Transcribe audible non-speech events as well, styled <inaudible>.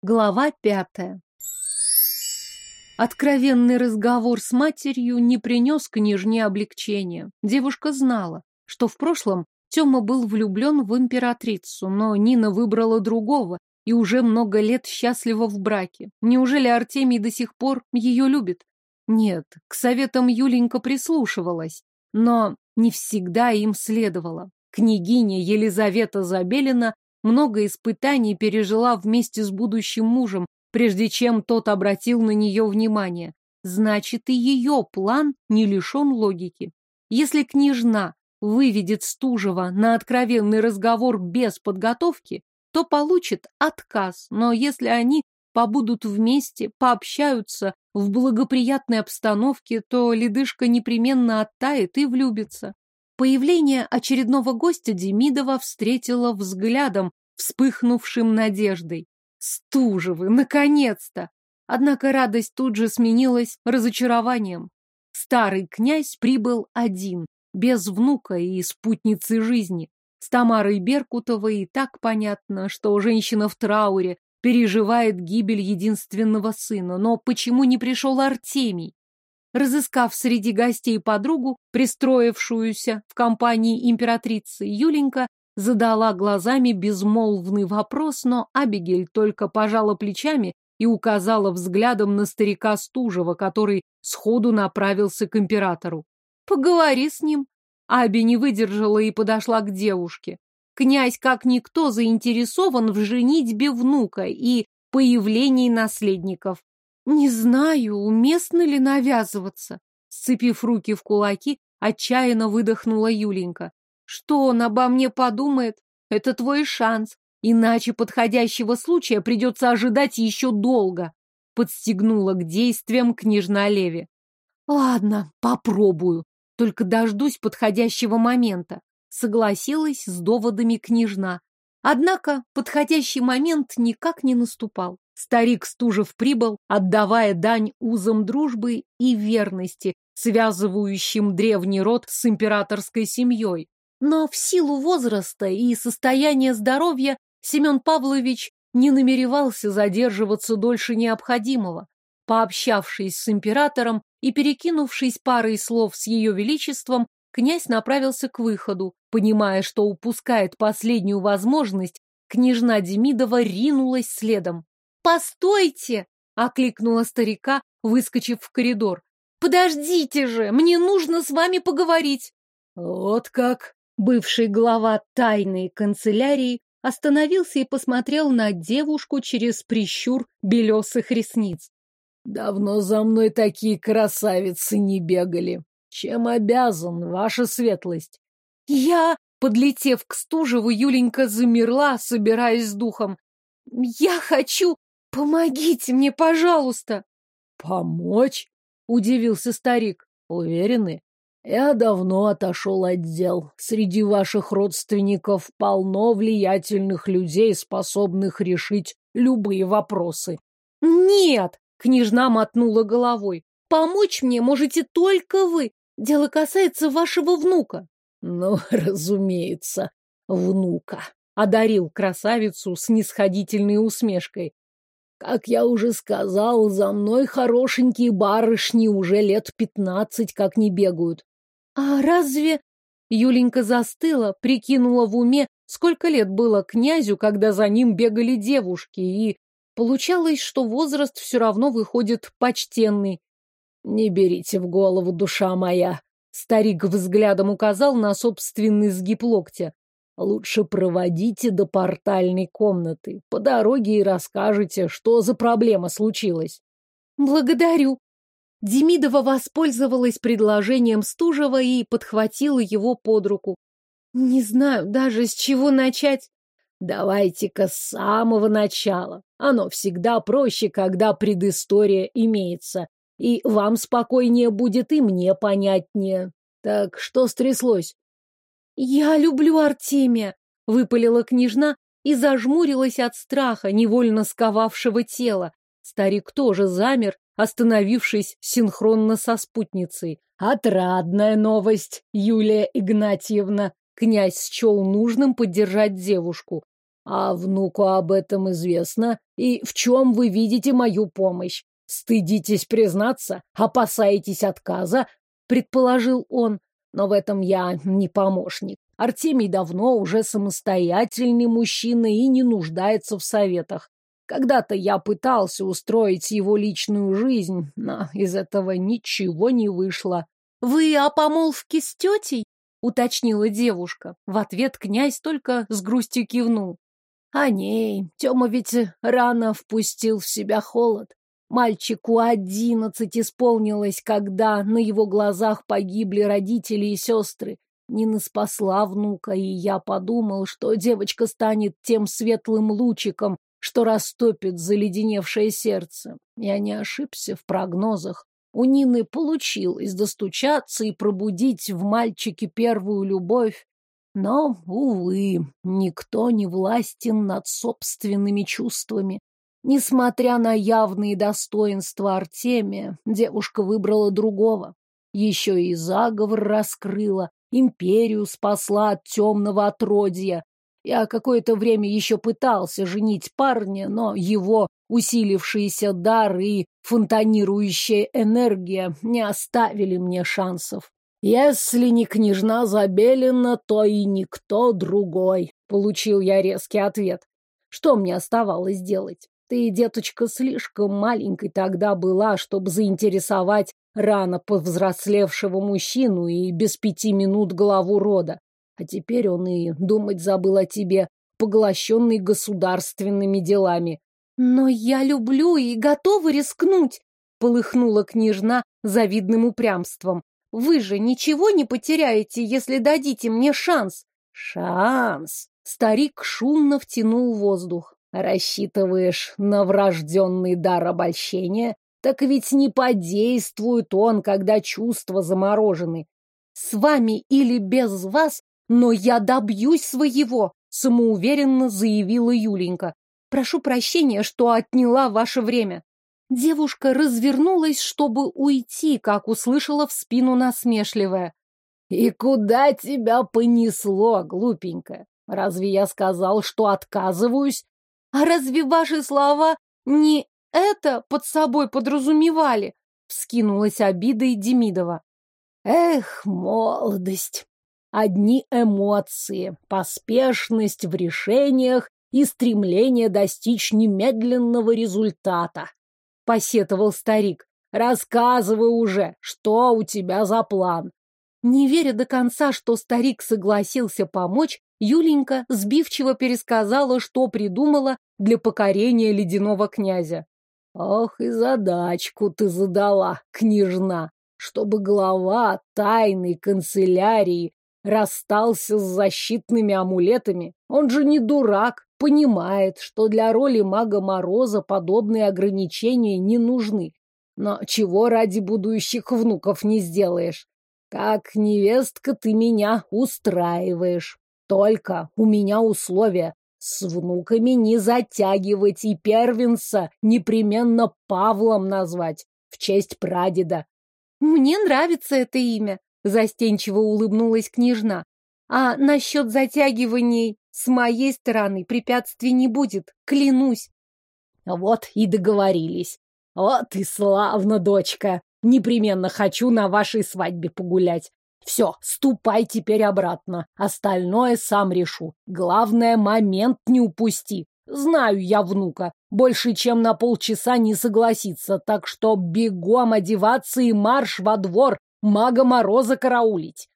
Глава пятая. Откровенный разговор с матерью не принес княжне облегчения. Девушка знала, что в прошлом Тёма был влюблен в императрицу, но Нина выбрала другого и уже много лет счастлива в браке. Неужели Артемий до сих пор ее любит? Нет, к советам Юленька прислушивалась, но не всегда им следовало. Княгиня Елизавета Забелина много испытаний пережила вместе с будущим мужем, прежде чем тот обратил на нее внимание. Значит, и ее план не лишен логики. Если княжна выведет Стужева на откровенный разговор без подготовки, то получит отказ, но если они побудут вместе, пообщаются в благоприятной обстановке, то ледышка непременно оттает и влюбится. Появление очередного гостя Демидова встретила взглядом, вспыхнувшим надеждой. Стужевы, наконец-то! Однако радость тут же сменилась разочарованием. Старый князь прибыл один, без внука и спутницы жизни. С Тамарой Беркутовой и так понятно, что женщина в трауре переживает гибель единственного сына. Но почему не пришел Артемий? Разыскав среди гостей подругу, пристроившуюся в компании императрицы, Юленька задала глазами безмолвный вопрос, но Абигель только пожала плечами и указала взглядом на старика Стужева, который сходу направился к императору. «Поговори с ним». Аби не выдержала и подошла к девушке. Князь, как никто, заинтересован в женитьбе внука и появлении наследников. Не знаю, уместно ли навязываться. Сцепив руки в кулаки, отчаянно выдохнула Юленька. Что он обо мне подумает? Это твой шанс. Иначе подходящего случая придется ожидать еще долго. Подстегнула к действиям княжна Леви. Ладно, попробую. Только дождусь подходящего момента. Согласилась с доводами княжна. Однако подходящий момент никак не наступал. Старик Стужев прибыл, отдавая дань узам дружбы и верности, связывающим древний род с императорской семьей. Но в силу возраста и состояния здоровья Семен Павлович не намеревался задерживаться дольше необходимого. Пообщавшись с императором и перекинувшись парой слов с ее величеством, князь направился к выходу, понимая, что упускает последнюю возможность, княжна Демидова ринулась следом. «Постойте!» — окликнула старика, выскочив в коридор. «Подождите же! Мне нужно с вами поговорить!» «Вот как!» Бывший глава тайной канцелярии остановился и посмотрел на девушку через прищур белесых ресниц. «Давно за мной такие красавицы не бегали. Чем обязан, ваша светлость?» «Я...» Подлетев к Стужеву, Юленька замерла, собираясь с духом. «Я хочу «Помогите мне, пожалуйста!» «Помочь?» — удивился старик. «Уверены? Я давно отошел от дел. Среди ваших родственников полно влиятельных людей, способных решить любые вопросы». «Нет!» — княжна мотнула головой. «Помочь мне можете только вы. Дело касается вашего внука». «Ну, <laughs> разумеется, внука», — одарил красавицу с нисходительной усмешкой. Как я уже сказал, за мной хорошенькие барышни уже лет пятнадцать как не бегают. А разве... Юленька застыла, прикинула в уме, сколько лет было князю, когда за ним бегали девушки, и получалось, что возраст все равно выходит почтенный. Не берите в голову, душа моя. Старик взглядом указал на собственный сгиб локтя. Лучше проводите до портальной комнаты. По дороге и расскажете, что за проблема случилась. Благодарю. Демидова воспользовалась предложением Стужева и подхватила его под руку. Не знаю даже, с чего начать. Давайте-ка с самого начала. Оно всегда проще, когда предыстория имеется. И вам спокойнее будет, и мне понятнее. Так что стряслось? «Я люблю Артемия!» — выпалила княжна и зажмурилась от страха, невольно сковавшего тело. Старик тоже замер, остановившись синхронно со спутницей. «Отрадная новость, Юлия Игнатьевна!» Князь счел нужным поддержать девушку. А внуку об этом известно. И в чем вы видите мою помощь? Стыдитесь признаться? Опасаетесь отказа? Предположил он. Но в этом я не помощник. Артемий давно уже самостоятельный мужчина и не нуждается в советах. Когда-то я пытался устроить его личную жизнь, но из этого ничего не вышло. — Вы о помолвке с тетей? — уточнила девушка. В ответ князь только с грустью кивнул. — О ней. Тёма ведь рано впустил в себя холод. Мальчику одиннадцать исполнилось, когда на его глазах погибли родители и сестры. Нина спасла внука, и я подумал, что девочка станет тем светлым лучиком, что растопит заледеневшее сердце. Я не ошибся в прогнозах. У Нины получилось достучаться и пробудить в мальчике первую любовь. Но, увы, никто не властен над собственными чувствами. Несмотря на явные достоинства Артемия, девушка выбрала другого. Еще и заговор раскрыла, империю спасла от темного отродья, я какое-то время еще пытался женить парня, но его усилившийся дар и фонтанирующая энергия не оставили мне шансов. Если не княжна Забелина, то и никто другой, получил я резкий ответ. Что мне оставалось делать? Ты, деточка, слишком маленькой тогда была, чтобы заинтересовать рано повзрослевшего мужчину и без пяти минут главу рода. А теперь он и думать забыл о тебе, поглощенный государственными делами. Но я люблю и готова рискнуть, полыхнула княжна завидным упрямством. Вы же ничего не потеряете, если дадите мне шанс. Шанс. Старик шумно втянул воздух. Рассчитываешь на врожденный дар обольщения? Так ведь не подействует он, когда чувства заморожены. С вами или без вас но я добьюсь своего, самоуверенно заявила Юленька. Прошу прощения, что отняла ваше время. Девушка развернулась, чтобы уйти, как услышала в спину насмешливая. «И куда тебя понесло, глупенькая? Разве я сказал, что отказываюсь?» «А разве ваши слова не это под собой подразумевали?» Вскинулась обидой Демидова. «Эх, молодость! Одни эмоции, поспешность в решениях и стремление достичь немедленного результата. Посетовал старик. Рассказывай уже, что у тебя за план. Не веря до конца, что старик согласился помочь, Юленька сбивчиво пересказала, что придумала для покорения ледяного князя. Ох, и задачку ты задала, княжна, чтобы глава тайной канцелярии расстался с защитными амулетами. Он же не дурак, понимает, что для роли мага Мороза подобные ограничения не нужны. Но чего ради будущих внуков не сделаешь? Как невестка ты меня устраиваешь. Только у меня условия. С внуками не затягивать и первенца непременно Павлом назвать в честь прадеда. Мне нравится это имя, Застенчиво улыбнулась княжна. А насчет затягиваний с моей стороны препятствий не будет, клянусь. Вот и договорились. Вот и славно, дочка. Непременно хочу на вашей свадьбе погулять. Все, ступай теперь обратно. Остальное сам решу. Главное, момент не упусти. Знаю я внука. Больше, чем на полчаса не согласится, так что бегом одеваться и марш во двор мага Мороза караулить.